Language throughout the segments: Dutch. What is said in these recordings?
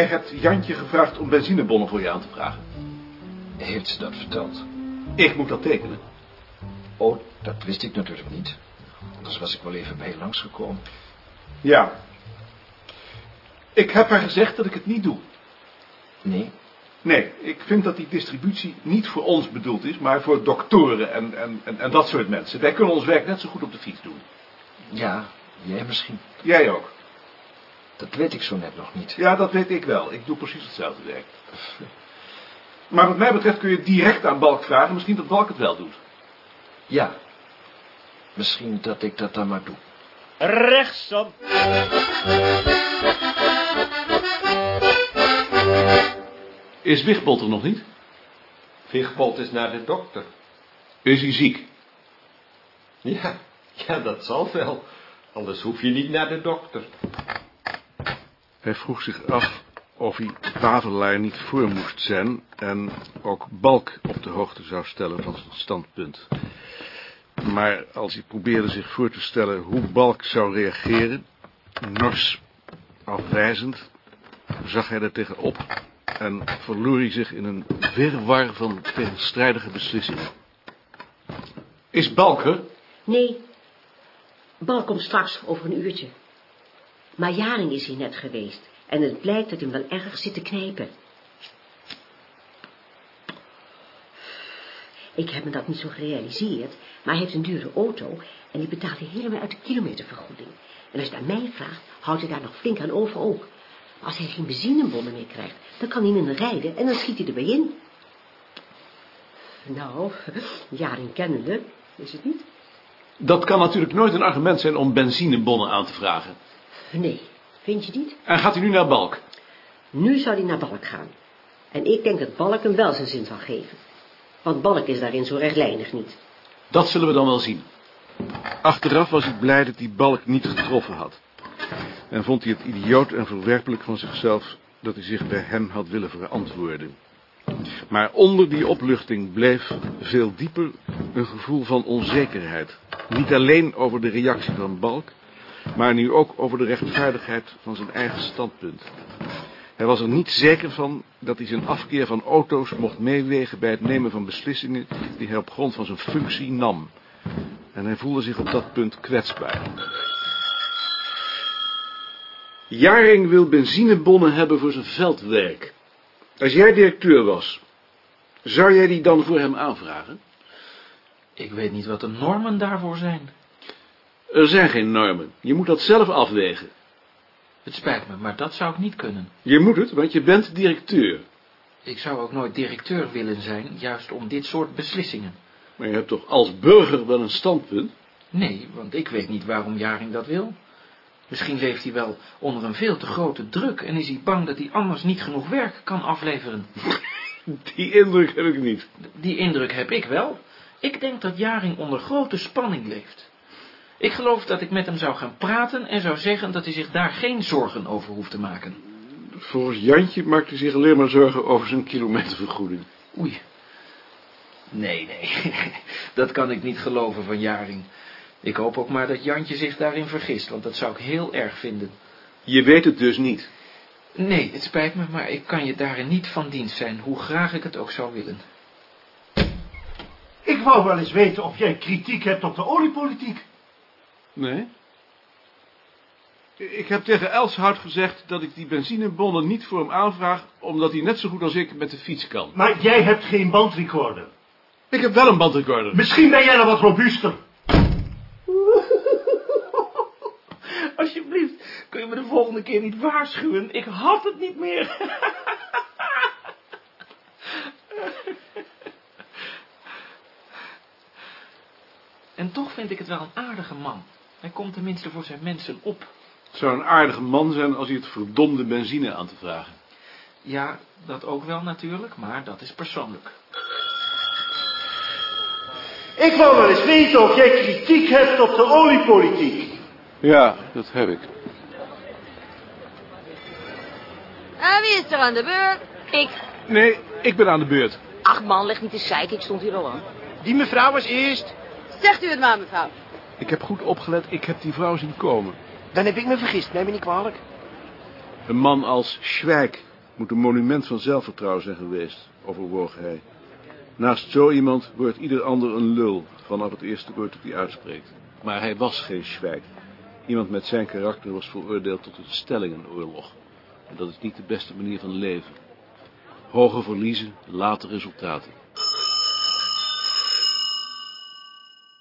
Jij hebt Jantje gevraagd om benzinebonnen voor je aan te vragen. Heeft ze dat verteld? Ik moet dat tekenen. Oh, dat wist ik natuurlijk niet. Anders was ik wel even bij je langsgekomen. Ja. Ik heb haar gezegd dat ik het niet doe. Nee? Nee, ik vind dat die distributie niet voor ons bedoeld is, maar voor doktoren en, en, en, en dat soort mensen. Wij kunnen ons werk net zo goed op de fiets doen. Ja, jij misschien. Jij ook. Dat weet ik zo net nog niet. Ja, dat weet ik wel. Ik doe precies hetzelfde werk. Maar wat mij betreft kun je direct aan Balk vragen. Misschien dat Balk het wel doet. Ja. Misschien dat ik dat dan maar doe. Rechtsom. Is Wigbold er nog niet? Vigbold is naar de dokter. Is hij ziek? Ja, ja, dat zal wel. Anders hoef je niet naar de dokter. Hij vroeg zich af of hij Wavelaar niet voor moest zijn en ook Balk op de hoogte zou stellen van zijn standpunt. Maar als hij probeerde zich voor te stellen hoe Balk zou reageren, nors, afwijzend, zag hij er tegenop en verloor hij zich in een wirwar van tegenstrijdige beslissingen. Is Balk er? Nee, Bal komt straks over een uurtje. Maar Jaring is hier net geweest en het blijkt dat hij hem wel erg zit te knijpen. Ik heb me dat niet zo gerealiseerd, maar hij heeft een dure auto en die betaalt hij helemaal uit de kilometervergoeding. En als je het aan mij vraagt, houdt hij daar nog flink aan over ook. Als hij geen benzinebonnen meer krijgt, dan kan hij minder rijden en dan schiet hij erbij in. Nou, Jaring kennende, is het niet? Dat kan natuurlijk nooit een argument zijn om benzinebonnen aan te vragen. Nee, vind je niet? En gaat hij nu naar Balk? Nu zou hij naar Balk gaan. En ik denk dat Balk hem wel zijn zin zal geven. Want Balk is daarin zo rechtlijnig niet. Dat zullen we dan wel zien. Achteraf was hij blij dat hij Balk niet getroffen had. En vond hij het idioot en verwerpelijk van zichzelf dat hij zich bij hem had willen verantwoorden. Maar onder die opluchting bleef veel dieper een gevoel van onzekerheid. Niet alleen over de reactie van Balk, maar nu ook over de rechtvaardigheid van zijn eigen standpunt. Hij was er niet zeker van dat hij zijn afkeer van auto's mocht meewegen bij het nemen van beslissingen die hij op grond van zijn functie nam. En hij voelde zich op dat punt kwetsbaar. Jaring wil benzinebonnen hebben voor zijn veldwerk. Als jij directeur was, zou jij die dan voor hem aanvragen? Ik weet niet wat de normen daarvoor zijn. Er zijn geen normen. Je moet dat zelf afwegen. Het spijt me, maar dat zou ik niet kunnen. Je moet het, want je bent directeur. Ik zou ook nooit directeur willen zijn, juist om dit soort beslissingen. Maar je hebt toch als burger wel een standpunt? Nee, want ik weet niet waarom Jaring dat wil. Misschien leeft hij wel onder een veel te grote druk en is hij bang dat hij anders niet genoeg werk kan afleveren. Die indruk heb ik niet. Die indruk heb ik wel. Ik denk dat Jaring onder grote spanning leeft. Ik geloof dat ik met hem zou gaan praten en zou zeggen dat hij zich daar geen zorgen over hoeft te maken. Volgens Jantje maakt hij zich alleen maar zorgen over zijn kilometervergoeding. Oei. Nee, nee, dat kan ik niet geloven van Jaring. Ik hoop ook maar dat Jantje zich daarin vergist, want dat zou ik heel erg vinden. Je weet het dus niet. Nee, het spijt me, maar ik kan je daarin niet van dienst zijn, hoe graag ik het ook zou willen. Ik wou wel eens weten of jij kritiek hebt op de oliepolitiek. Nee? Ik heb tegen Elshout gezegd dat ik die benzinebonnen niet voor hem aanvraag, omdat hij net zo goed als ik met de fiets kan. Maar jij hebt geen bandrecorder. Ik heb wel een bandrecorder. Misschien ben jij dan wat robuuster. Alsjeblieft, kun je me de volgende keer niet waarschuwen? Ik had het niet meer. En toch vind ik het wel een aardige man. Hij komt tenminste voor zijn mensen op. Het zou een aardige man zijn als hij het verdomde benzine aan te vragen. Ja, dat ook wel natuurlijk, maar dat is persoonlijk. Ik wou wel eens weten of jij kritiek hebt op de oliepolitiek. Ja, dat heb ik. En wie is er aan de beurt? Ik. Nee, ik ben aan de beurt. Ach man, leg niet te zeiken, ik stond hier al aan. Die mevrouw was eerst. Zegt u het maar, mevrouw. Ik heb goed opgelet, ik heb die vrouw zien komen. Dan heb ik me vergist, neem me niet kwalijk. Een man als Schwijk moet een monument van zelfvertrouwen zijn geweest, overwoog hij. Naast zo iemand wordt ieder ander een lul, vanaf het eerste woord dat hij uitspreekt. Maar hij was geen Schwijk. Iemand met zijn karakter was veroordeeld tot een stellingenoorlog. En dat is niet de beste manier van leven. Hoge verliezen, late resultaten.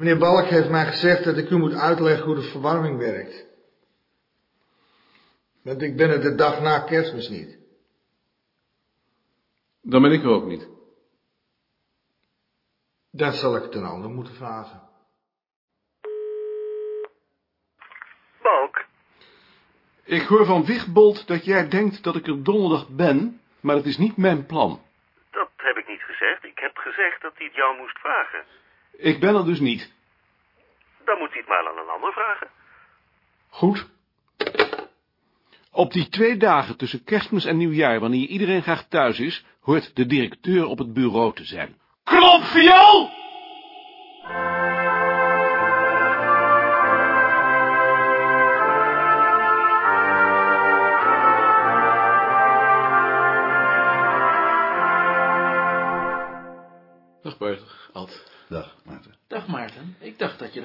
Meneer Balk heeft mij gezegd dat ik u moet uitleggen hoe de verwarming werkt. Want ik ben er de dag na kerstmis niet. Dan ben ik er ook niet. Dan zal ik het een ander moeten vragen. Balk, Ik hoor van Wigbold dat jij denkt dat ik er donderdag ben, maar dat is niet mijn plan. dat heb ik niet gezegd. Ik heb gezegd dat hij het jou moest vragen. Ik ben er dus niet. Dan moet hij het maar aan een ander vragen. Goed. Op die twee dagen tussen kerstmis en nieuwjaar, wanneer iedereen graag thuis is, hoort de directeur op het bureau te zijn. Klopviool! Dag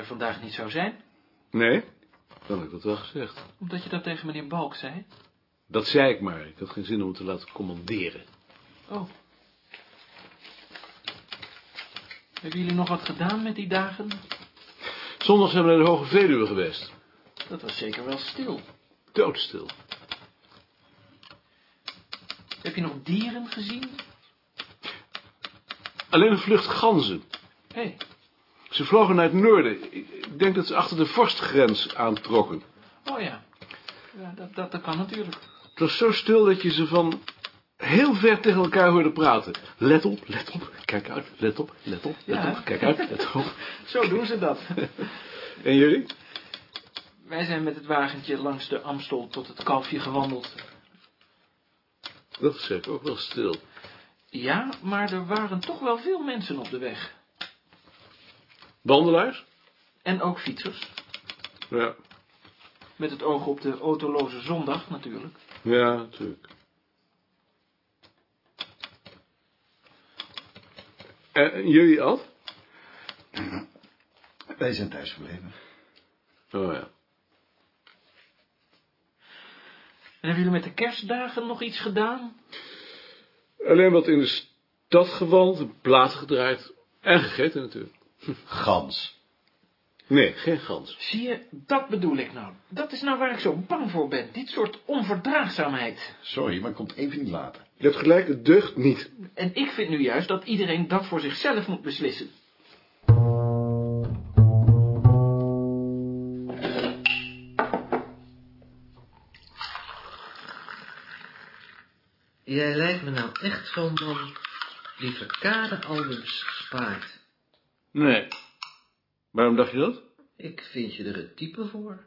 er vandaag niet zou zijn. Nee? Dan heb ik dat wel gezegd. Omdat je dat tegen meneer Balk zei. Dat zei ik maar. Ik had geen zin om het te laten commanderen. Oh. Hebben jullie nog wat gedaan met die dagen? Zondag zijn we naar de Hoge Veluwe geweest. Dat was zeker wel stil. Doodstil. Heb je nog dieren gezien? Alleen een vlucht ganzen. Hé, Ze vlogen naar het noorden. Ik denk dat ze achter de vorstgrens aantrokken. oh ja. Ja, dat, dat, dat kan natuurlijk. Het was zo stil dat je ze van heel ver tegen elkaar hoorde praten. Let op, let op, kijk uit, let op, let op, let Ja. op, kijk uit, let op. Zo doen ze dat. En jullie? Wij zijn met het wagentje langs de Amstel tot het kalfje gewandeld. Dat is ook wel stil. Ja, maar er waren toch wel veel mensen op de weg. Wandelaars? En ook fietsers. Ja, Met het oog op de autoloze zondag natuurlijk. ja, natuurlijk. En en jullie al? Wij zijn thuis gebleven. Oh ja. En hebben jullie met de kerstdagen nog iets gedaan? Alleen wat in de stad gewandeld, een plaat gedraaid en gegeten natuurlijk. Gans. Nee, geen gans. Zie je, dat bedoel ik nou. Dat is nou waar ik zo bang voor ben. Dit soort onverdraagzaamheid. Sorry, maar komt even niet later. Je hebt gelijk, het deugt niet. En ik vind nu juist dat iedereen dat voor zichzelf moet beslissen. Jij lijkt me nou echt zo'n man die verkadealbums spaart. Nee. Waarom dacht je dat? Ik vind je er het type voor.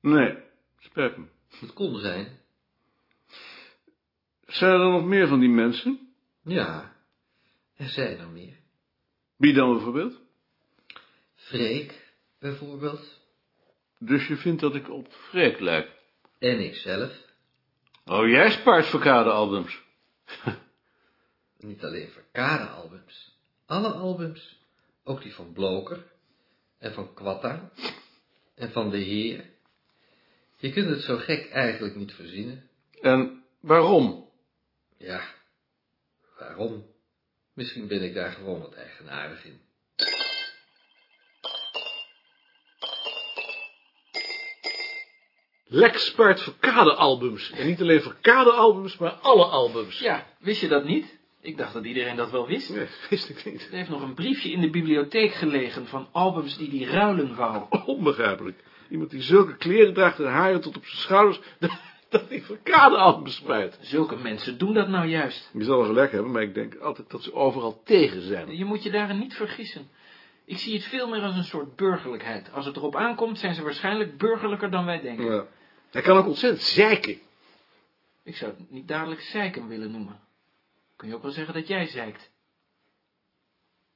Nee, spijt me. Het kon zijn. Zijn er dan nog meer van die mensen? Ja, er zijn er meer. Wie dan bijvoorbeeld? Freek, bijvoorbeeld. Dus je vindt dat ik op Freek lijk? En ikzelf. Oh, jij spaart verkadealbums. Niet alleen verkadealbums. Alle albums. Ook die van Bloker. En van Quatta. En van De Heer. Je kunt het zo gek eigenlijk niet verzinnen. En waarom? Ja, waarom? Misschien ben ik daar gewoon wat eigenaardig in. Lex spaart verkadealbums. En niet alleen verkadealbums, maar alle albums. Ja, wist je dat niet? Ik dacht dat iedereen dat wel wist. Nee, wist ik niet. Er heeft nog een briefje in de bibliotheek gelegen van albums die die ruilen wou. Onbegrijpelijk. Iemand die zulke kleren draagt en haren tot op zijn schouders, dat, dat hij verkadealbums spijt. Zulke mensen doen dat nou juist. Je zal wel gelijk hebben, maar ik denk altijd dat ze overal tegen zijn. Je moet je daarin niet vergissen. Ik zie het veel meer als een soort burgerlijkheid. Als het erop aankomt, zijn ze waarschijnlijk burgerlijker dan wij denken. Ja. Hij kan ook ontzettend zeiken. Ik zou het niet dadelijk zeiken willen noemen. Kun je ook wel zeggen dat jij zeikt.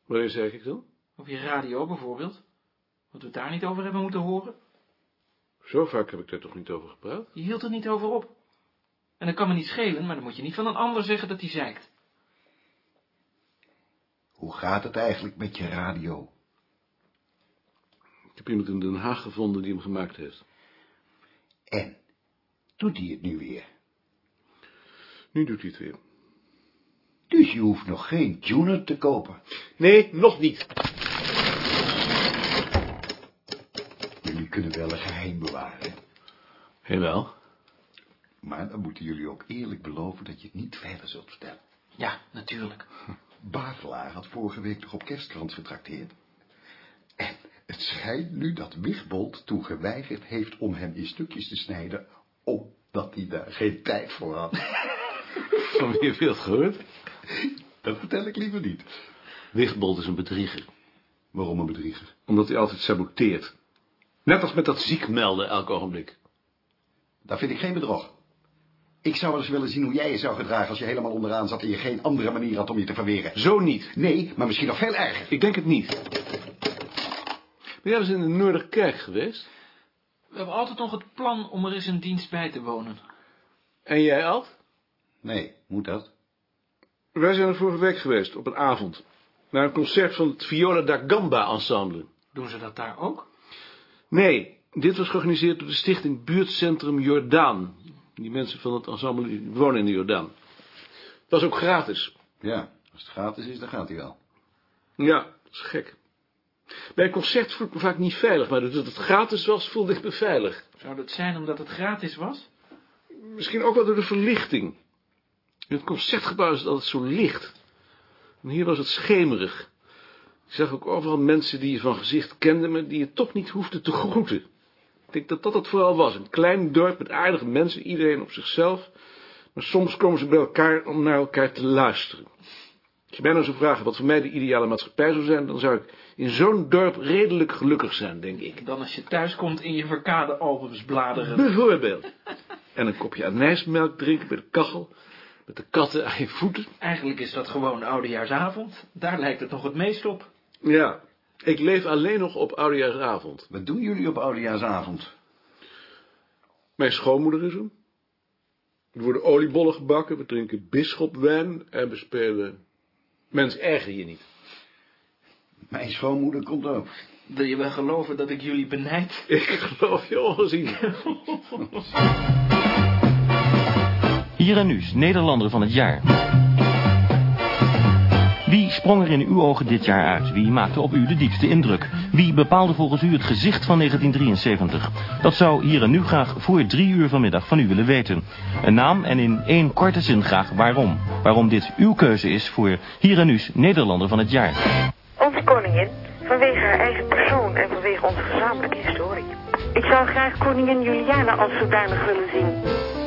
Wanneer zeg ik dan? Op je radio bijvoorbeeld. Wat we het daar niet over hebben moeten horen. Zo vaak heb ik daar toch niet over gepraat? Je hield er niet over op. En dat kan me niet schelen, maar dan moet je niet van een ander zeggen dat hij zeikt. Hoe gaat het eigenlijk met je radio? Ik heb iemand in Den Haag gevonden die hem gemaakt heeft. En? Doet hij het nu weer? Nu doet hij het weer. Dus je hoeft nog geen tuner te kopen? Nee, nog niet. Jullie kunnen wel een geheim bewaren. Jawel. Maar dan moeten jullie ook eerlijk beloven dat je het niet verder zult vertellen. Ja, natuurlijk. Bavelaar had vorige week nog op kerstkrant getrakteerd. En het schijnt nu dat Wigbold toen geweigerd heeft om hem in stukjes te snijden, omdat hij daar geen tijd voor had. Van wie heb je dat gehoord? Dat vertel ik liever niet. Wigbold is een bedrieger. Waarom een bedrieger? Omdat hij altijd saboteert. Net als met dat ziek melden elk ogenblik. Dat vind ik geen bedrog. Ik zou wel eens willen zien hoe jij je zou gedragen als je helemaal onderaan zat en je geen andere manier had om je te verweren. Zo niet. Nee, maar misschien nog veel erger. Ik denk het niet. Ben jij eens in de Noorderkerk geweest? We hebben altijd nog het plan om er eens een dienst bij te wonen. En jij, Alt? Nee, moet dat? Wij zijn er vorige week geweest, op een avond. Naar een concert van het Viola da Gamba ensemble. Doen ze dat daar ook? Nee, dit was georganiseerd door de stichting Buurtcentrum Jordaan. Die mensen van het ensemble die wonen in de Jordaan. Het was ook gratis. Ja, als het gratis is, dan gaat hij wel. Ja, dat is gek. Bij een concert voel ik me vaak niet veilig, maar doordat het gratis was, voelde ik me veilig. Zou dat zijn omdat het gratis was? Misschien ook wel door de verlichting. In het concertgebouw is het altijd zo licht. En hier was het schemerig. Ik zag ook overal mensen die je van gezicht kende, maar die je toch niet hoefde te groeten. Ik denk dat dat het vooral was. Een klein dorp met aardige mensen, iedereen op zichzelf. Maar soms komen ze bij elkaar om naar elkaar te luisteren. Als je mij nou zou vragen wat voor mij de ideale maatschappij zou zijn, dan zou ik in zo'n dorp redelijk gelukkig zijn, denk ik. Dan als je thuis komt in je verkade albums bladeren. Bijvoorbeeld. En een kopje anijsmelk drinken bij de kachel, met de katten aan je voeten. Eigenlijk is dat gewoon oudejaarsavond. Daar lijkt het nog het meest op. Ja, ik leef alleen nog op oudejaarsavond. Wat doen jullie op oudejaarsavond? Mijn schoonmoeder is er. Er worden oliebollen gebakken, we drinken bisschopwijn en we spelen... Mens, erger je niet. Mijn schoonmoeder komt ook. Wil je wel geloven dat ik jullie benijd? Ik geloof je ongezien. Hier en nu, Nederlander van het jaar. Wie sprong er in uw ogen dit jaar uit? Wie maakte op u de diepste indruk? Wie bepaalde volgens u het gezicht van 1973? Dat zou hier en nu graag voor drie uur vanmiddag van u willen weten. Een naam en in één korte zin graag waarom. Waarom dit uw keuze is voor hier en nu's Nederlander van het jaar. Onze koningin, vanwege haar eigen persoon en vanwege onze gezamenlijke historie. Ik zou graag koningin Juliana als zodanig willen zien.